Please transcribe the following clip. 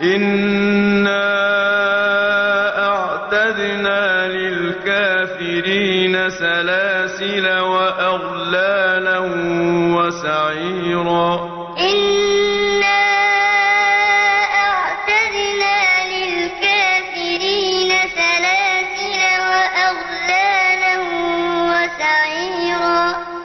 إِنَّا أَعْتَدْنَا لِلْكَافِرِينَ سَلَاسِلَ وَأَغْلَالًا وَسَعِيرًا إِنَّا أَعْتَدْنَا لِلْكَافِرِينَ سَلَاسِلَ وَأَغْلَالًا وَسَعِيرًا